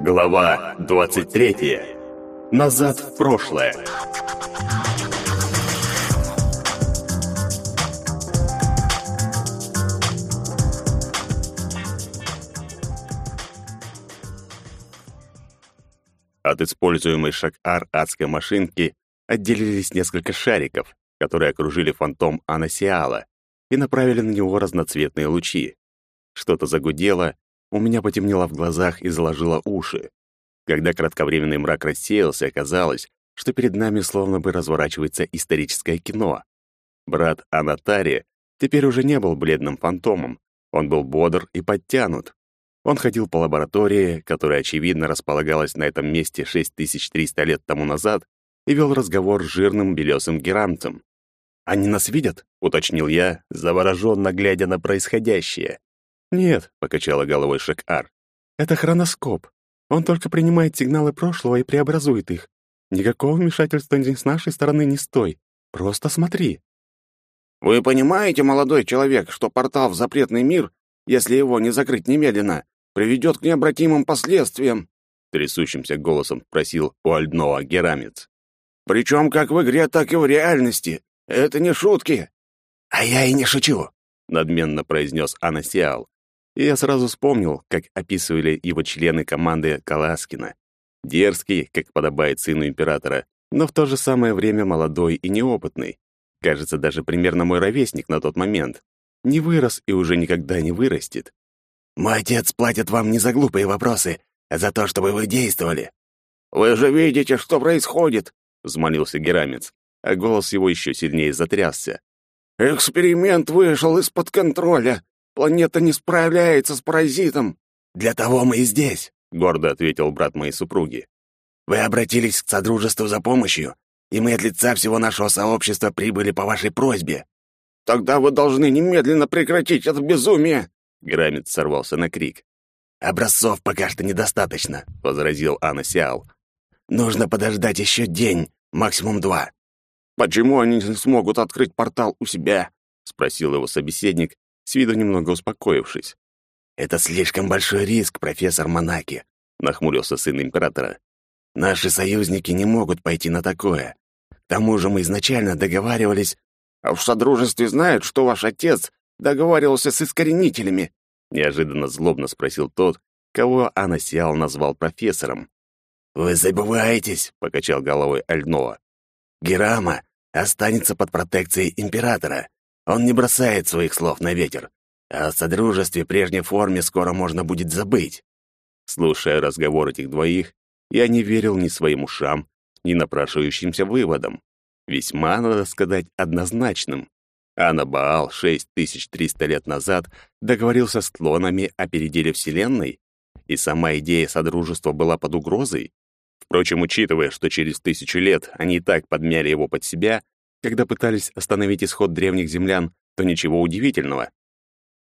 Глава 23. Назад в прошлое. От используемой Шак-Ар адской машинки отделились несколько шариков, которые окружили фантом Анасиала и направили на него разноцветные лучи. Что-то загудело, у меня потемнело в глазах и заложило уши. Когда кратковременный мрак рассеялся, оказалось, что перед нами словно бы разворачивается историческое кино. Брат Анатари теперь уже не был бледным фантомом, он был бодр и подтянут. Он ходил по лаборатории, которая, очевидно, располагалась на этом месте 6300 лет тому назад, и вел разговор с жирным белесым герамцем. «Они нас видят?» — уточнил я, завороженно глядя на происходящее. «Нет», — покачала головой Шек-Ар. «Это хроноскоп. Он только принимает сигналы прошлого и преобразует их. Никакого вмешательства ни с нашей стороны не стой. Просто смотри». «Вы понимаете, молодой человек, что портал в запретный мир, если его не закрыть немедленно, приведет к необратимым последствиям?» Трясущимся голосом спросил у Альдноа Герамец. «Причем как в игре, так и в реальности. Это не шутки». «А я и не шучу», — надменно произнес Анасиал. И я сразу вспомнил, как описывали его члены команды Каласкина. Дерзкий, как подобает сыну императора, но в то же самое время молодой и неопытный. Кажется, даже примерно мой ровесник на тот момент. Не вырос и уже никогда не вырастет. «Мой отец платит вам не за глупые вопросы, а за то, чтобы вы действовали». «Вы же видите, что происходит!» — взмолился Герамец, а голос его еще сильнее затрясся. «Эксперимент вышел из-под контроля. Планета не справляется с паразитом. Для того мы и здесь, гордо ответил брат моей супруги. Вы обратились к содружеству за помощью, и мы от лица всего нашего сообщества прибыли по вашей просьбе. Тогда вы должны немедленно прекратить это безумие. Грамец сорвался на крик. Образцов пока что недостаточно, возразил Анасиал. Нужно подождать еще день, максимум два. Почему они не смогут открыть портал у себя? спросил его собеседник, с виду немного успокоившись. «Это слишком большой риск, профессор Монаки», — нахмурился сын императора. «Наши союзники не могут пойти на такое. К тому же мы изначально договаривались...» «А в Содружестве знают, что ваш отец договаривался с искоренителями?» — неожиданно злобно спросил тот, кого Анасиал назвал профессором. «Вы забываетесь», — покачал головой Альноа. «Герама останется под протекцией императора. Он не бросает своих слов на ветер. А о содружестве прежней форме скоро можно будет забыть. Слушая разговор этих двоих, я не верил ни своим ушам, ни напрашивающимся выводам. Весьма, надо сказать, однозначным. Анабаал 6300 лет назад договорился с клонами о переделе Вселенной, и сама идея Содружества была под угрозой. Впрочем, учитывая, что через тысячу лет они и так подмяли его под себя, когда пытались остановить исход древних землян, то ничего удивительного.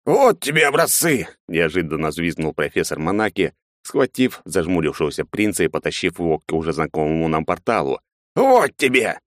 «Вот тебе образцы!» — неожиданно взвизгнул профессор Монаки, схватив зажмурившегося принца и потащив его к уже знакомому нам порталу. «Вот тебе!»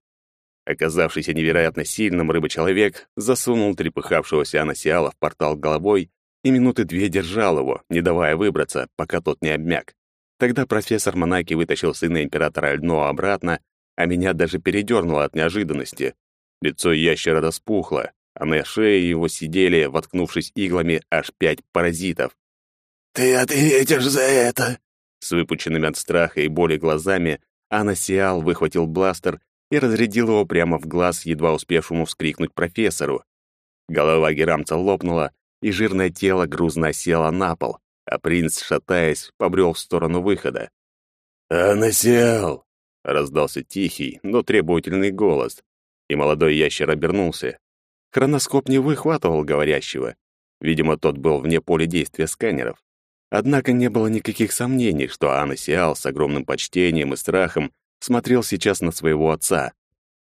Оказавшийся невероятно сильным рыбочеловек засунул трепыхавшегося анасиала в портал головой и минуты две держал его, не давая выбраться, пока тот не обмяк. Тогда профессор Монаки вытащил сына императора Ально обратно а меня даже передернуло от неожиданности. Лицо ящера распухло, а на шее его сидели, воткнувшись иглами, аж пять паразитов. «Ты ответишь за это!» С выпученными от страха и боли глазами Анасиал выхватил бластер и разрядил его прямо в глаз едва успевшему вскрикнуть профессору. Голова Герамца лопнула, и жирное тело грузно осело на пол, а принц, шатаясь, побрел в сторону выхода. «Анасиал, Раздался тихий, но требовательный голос, и молодой ящер обернулся. Хроноскоп не выхватывал говорящего. Видимо, тот был вне поля действия сканеров. Однако не было никаких сомнений, что Анна Сиал с огромным почтением и страхом смотрел сейчас на своего отца.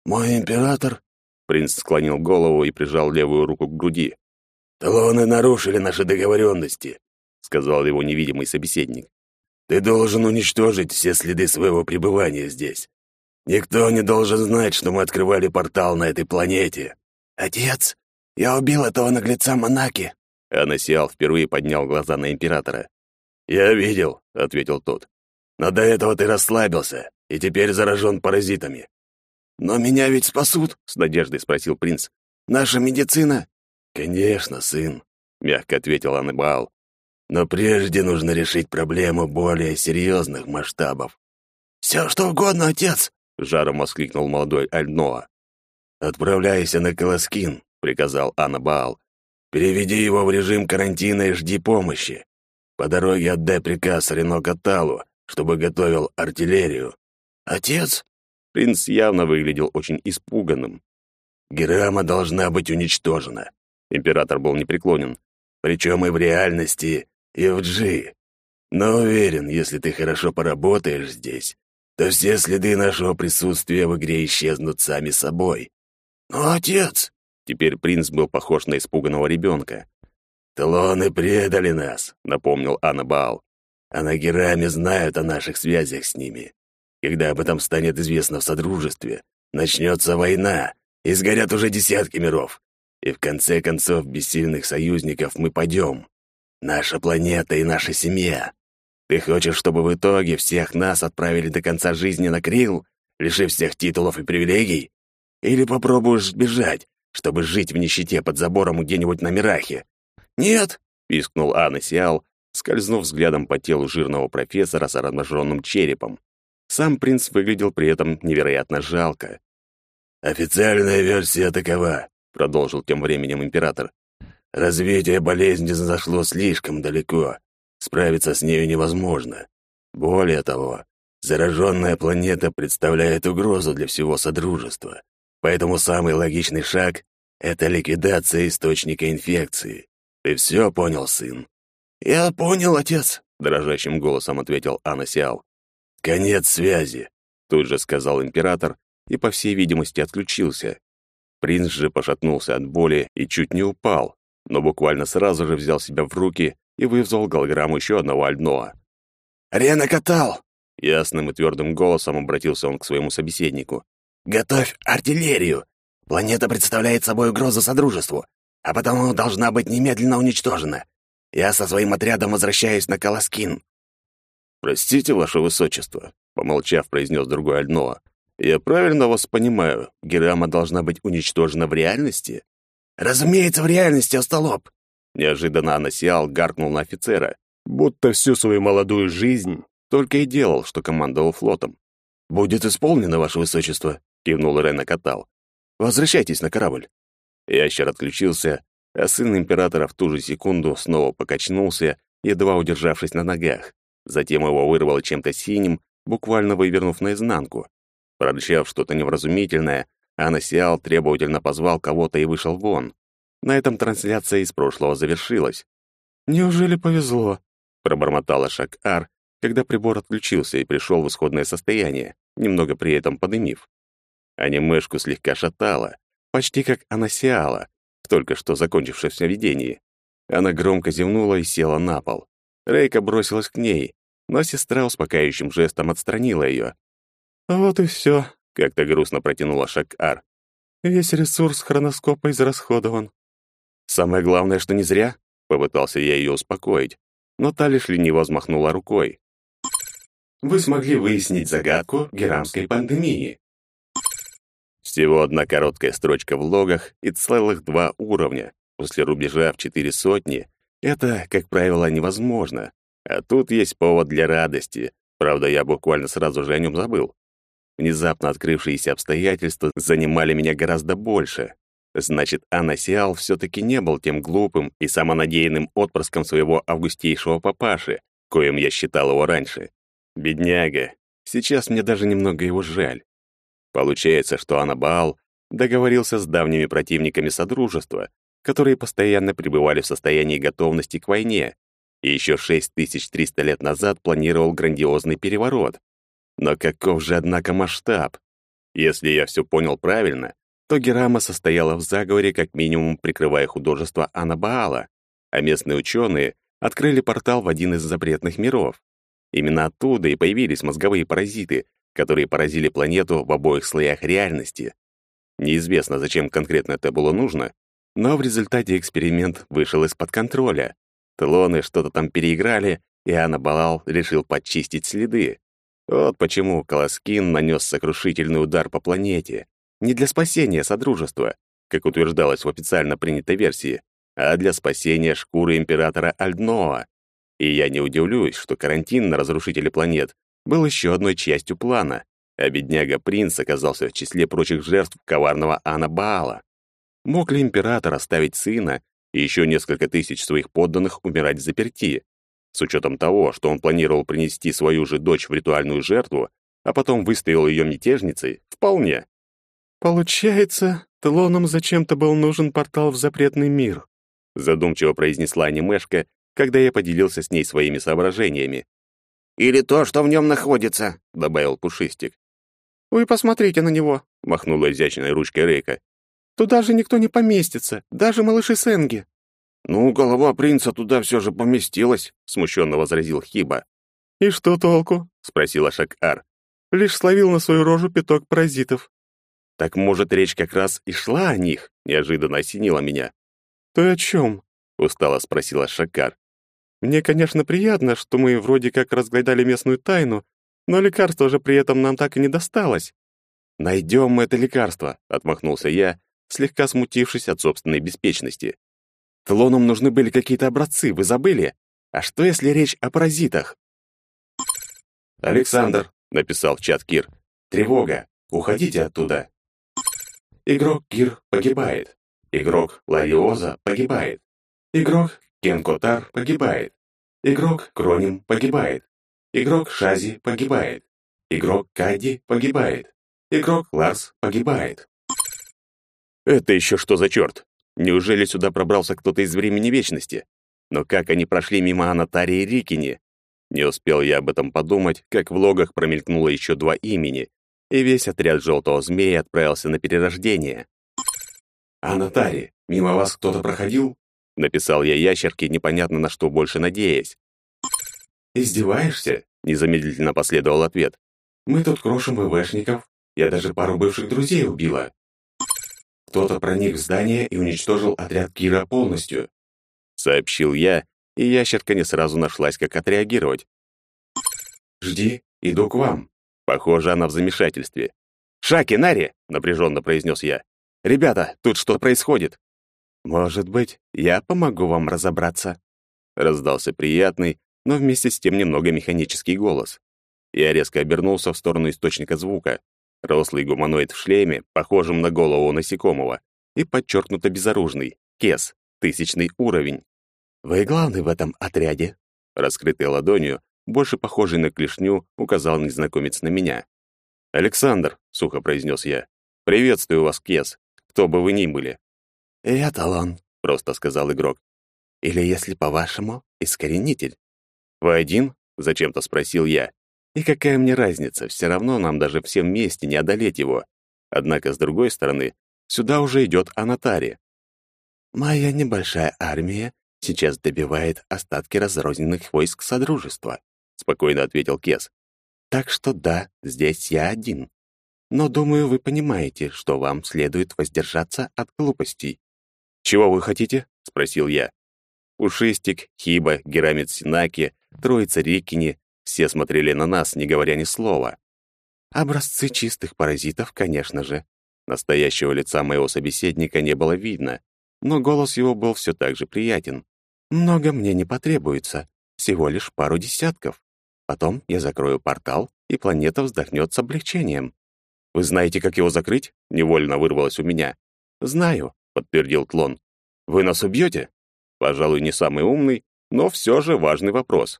«Мой император?» Принц склонил голову и прижал левую руку к груди. «Талоны нарушили наши договоренности», — сказал его невидимый собеседник. Ты должен уничтожить все следы своего пребывания здесь. Никто не должен знать, что мы открывали портал на этой планете. Отец, я убил этого наглеца Монаки. Анасиал впервые поднял глаза на императора. «Я видел», — ответил тот. Но до этого ты расслабился и теперь заражен паразитами. Но меня ведь спасут, с надеждой спросил принц. Наша медицина? Конечно, сын, мягко ответил Аннабал. Но прежде нужно решить проблему более серьезных масштабов. «Все, что угодно, отец!» — жаром воскликнул молодой Альноа. «Отправляйся на Колоскин», — приказал Аннабаал. «Переведи его в режим карантина и жди помощи. По дороге отдай приказ Рено Каталу, чтобы готовил артиллерию». «Отец?» Принц явно выглядел очень испуганным. «Герама должна быть уничтожена». Император был непреклонен. «Причем и в реальности, и в Джи. Но уверен, если ты хорошо поработаешь здесь, то все следы нашего присутствия в игре исчезнут сами собой. Но отец... Теперь принц был похож на испуганного ребенка. «Тлоны предали нас», — напомнил Аннабал. «А на Гераме знают о наших связях с ними. Когда об этом станет известно в Содружестве, начнется война, и сгорят уже десятки миров. И в конце концов без сильных союзников мы пойдем. Наша планета и наша семья. Ты хочешь, чтобы в итоге всех нас отправили до конца жизни на Крил, лишив всех титулов и привилегий? Или попробуешь сбежать, чтобы жить в нищете под забором где-нибудь на Мирахе?» «Нет!» — пискнул Анна скользнув взглядом по телу жирного профессора с размноженным черепом. Сам принц выглядел при этом невероятно жалко. «Официальная версия такова», — продолжил тем временем император. «Развитие болезни зашло слишком далеко. Справиться с нею невозможно. Более того, зараженная планета представляет угрозу для всего Содружества. Поэтому самый логичный шаг — это ликвидация источника инфекции. Ты все понял, сын?» «Я понял, отец», — дрожащим голосом ответил Анасиал. «Конец связи», — тут же сказал император и, по всей видимости, отключился. Принц же пошатнулся от боли и чуть не упал, но буквально сразу же взял себя в руки и вызвал голограмму еще одного Альноа. «Рена Катал!» — ясным и твердым голосом обратился он к своему собеседнику. Готовь артиллерию. Планета представляет собой угрозу Содружеству, а потому должна быть немедленно уничтожена. Я со своим отрядом возвращаюсь на Колоскин». «Простите, ваше высочество», — помолчав, произнес другой Альноа. «Я правильно вас понимаю, Герама должна быть уничтожена в реальности?» «Разумеется, в реальности, остолоп!» Неожиданно Анасиал гаркнул на офицера, будто всю свою молодую жизнь только и делал, что командовал флотом. «Будет исполнено, ваше высочество», — кивнул Рена Катал. «Возвращайтесь на корабль». Ящер отключился, а сын императора в ту же секунду снова покачнулся, едва удержавшись на ногах. Затем его вырвало чем-то синим, буквально вывернув наизнанку. Прорычав что-то невразумительное, Анасиал требовательно позвал кого-то и вышел вон. На этом трансляция из прошлого завершилась. «Неужели повезло?» — пробормотала Шак-Ар, когда прибор отключился и пришел в исходное состояние, немного при этом подымив. Анимешку слегка шатало, почти как анасиала, в только что закончившемся видении. Она громко зевнула и села на пол. Рейка бросилась к ней, но сестра успокаивающим жестом отстранила ее. «Вот и все», — как-то грустно протянула Шак-Ар. «Весь ресурс хроноскопа израсходован». «Самое главное, что не зря», — попытался я ее успокоить, но та лишь лениво взмахнула рукой. Вы смогли выяснить загадку герамской пандемии. Всего одна короткая строчка в логах и целых два уровня. После рубежа в четыре сотни это, как правило, невозможно. А тут есть повод для радости. Правда, я буквально сразу же о нем забыл. Внезапно открывшиеся обстоятельства занимали меня гораздо больше. Значит, Анасиал все-таки не был тем глупым и самонадеянным отпрыском своего августейшего папаши, коим я считал его раньше. Бедняга. Сейчас мне даже немного его жаль. Получается, что Анабаал договорился с давними противниками Содружества, которые постоянно пребывали в состоянии готовности к войне, и еще 6300 лет назад планировал грандиозный переворот. Но каков же, однако, масштаб? Если я все понял правильно, то Герама состояла в заговоре, как минимум прикрывая художество Анабаала, а местные ученые открыли портал в один из запретных миров. Именно оттуда и появились мозговые паразиты, которые поразили планету в обоих слоях реальности. Неизвестно, зачем конкретно это было нужно, но в результате эксперимент вышел из-под контроля. Тлоны что-то там переиграли, и Анабалал решил подчистить следы, Вот почему Колоскин нанес сокрушительный удар по планете. Не для спасения Содружества, как утверждалось в официально принятой версии, а для спасения шкуры императора Альдноа. И я не удивлюсь, что карантин на разрушителе планет был еще одной частью плана, а бедняга-принц оказался в числе прочих жертв коварного Анабаала. Мог ли император оставить сына и еще несколько тысяч своих подданных умирать в заперти? С учетом того, что он планировал принести свою же дочь в ритуальную жертву, а потом выставил ее мятежницей, вполне. «Получается, Тлонам зачем-то был нужен портал в запретный мир», задумчиво произнесла анимешка, когда я поделился с ней своими соображениями. «Или то, что в нем находится», — добавил Пушистик. «Вы посмотрите на него», — махнула изящной ручкой Рейка. «Туда же никто не поместится, даже малыши Сенги». «Ну, голова принца туда все же поместилась», — смущенно возразил Хиба. «И что толку?» — спросила Шак-Ар. «Лишь словил на свою рожу пяток паразитов». «Так, может, речь как раз и шла о них?» — неожиданно осенила меня. «Ты о чем?» — устало спросила Шакар. «Мне, конечно, приятно, что мы вроде как разгадали местную тайну, но лекарство же при этом нам так и не досталось». «Найдем мы это лекарство», — отмахнулся я, слегка смутившись от собственной беспечности. Тлонам нужны были какие-то образцы, вы забыли? А что, если речь о паразитах? «Александр», — написал в чат Кир, — «тревога, уходите оттуда». Игрок Кир погибает. Игрок Лариоза погибает. Игрок Кенкотар погибает. Игрок Кроним погибает. Игрок Шази погибает. Игрок Кади погибает. Игрок Ларс погибает. Это еще что за черт? Неужели сюда пробрался кто-то из времени вечности? Но как они прошли мимо Анатарии Рикини? Не успел я об этом подумать, как в логах промелькнуло еще два имени, и весь отряд желтого змея отправился на перерождение. «Анатари, мимо вас кто-то проходил?» — написал я ящерке, непонятно на что больше надеясь. «Издеваешься?» — незамедлительно последовал ответ. «Мы тут крошим ВВшников. Я даже пару бывших друзей убила. Кто-то проник в здание и уничтожил отряд Кира полностью. Сообщил я, и ящерка не сразу нашлась, как отреагировать. «Жди, иду к вам». Похоже, она в замешательстве. «Шаки, Нари!» — напряженно произнес я. «Ребята, тут что происходит?» «Может быть, я помогу вам разобраться?» Раздался приятный, но вместе с тем немного механический голос. Я резко обернулся в сторону источника звука. Рослый гуманоид в шлеме, похожем на голову насекомого, и подчеркнуто безоружный, кес, тысячный уровень. «Вы главный в этом отряде?» Раскрытой ладонью, больше похожий на клешню, указал незнакомец на меня. «Александр», — сухо произнес я, — «приветствую вас, Кес, кто бы вы ни были». «Я талон», — просто сказал игрок. «Или, если по-вашему, искоренитель». «Вы один?» — зачем-то спросил я. И какая мне разница, все равно нам даже всем вместе не одолеть его. Однако, с другой стороны, сюда уже идет Анатари. «Моя небольшая армия сейчас добивает остатки разрозненных войск Содружества», — спокойно ответил Кес. «Так что да, здесь я один. Но, думаю, вы понимаете, что вам следует воздержаться от глупостей». «Чего вы хотите?» — спросил я. Ушистик, Хиба, Герамит Синаки, Троица Рикини все смотрели на нас, не говоря ни слова. Образцы чистых паразитов, конечно же. Настоящего лица моего собеседника не было видно, но голос его был все так же приятен. Много мне не потребуется, всего лишь пару десятков. Потом я закрою портал, и планета вздохнет с облегчением. «Вы знаете, как его закрыть?» — невольно вырвалось у меня. «Знаю», — подтвердил Тлон. «Вы нас убьете?» Пожалуй, не самый умный, но все же важный вопрос.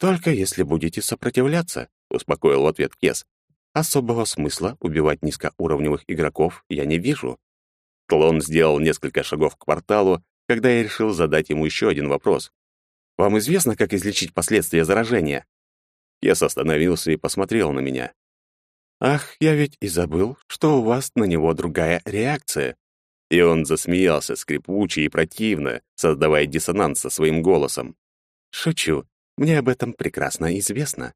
«Только если будете сопротивляться», — успокоил в ответ Кес. «Особого смысла убивать низкоуровневых игроков я не вижу». Клон сделал несколько шагов к порталу, когда я решил задать ему еще один вопрос. «Вам известно, как излечить последствия заражения?» Кес остановился и посмотрел на меня. «Ах, я ведь и забыл, что у вас на него другая реакция». И он засмеялся скрипуче и противно, создавая диссонанс со своим голосом. «Шучу. Мне об этом прекрасно известно.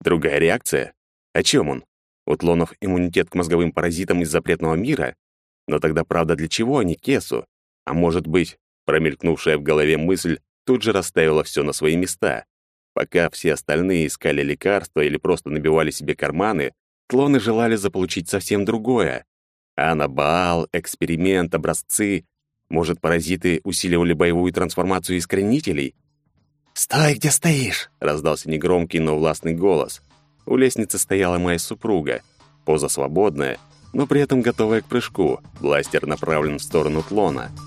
Другая реакция? О чем он? У тлонов иммунитет к мозговым паразитам из запретного мира? Но тогда правда для чего они Кесу? А может быть, промелькнувшая в голове мысль тут же расставила все на свои места. Пока все остальные искали лекарства или просто набивали себе карманы, клоны желали заполучить совсем другое. Анабаал, эксперимент, образцы. Может, паразиты усиливали боевую трансформацию искоренителей? «Стой, где стоишь!» — раздался негромкий, но властный голос. У лестницы стояла моя супруга. Поза свободная, но при этом готовая к прыжку. Бластер направлен в сторону клона —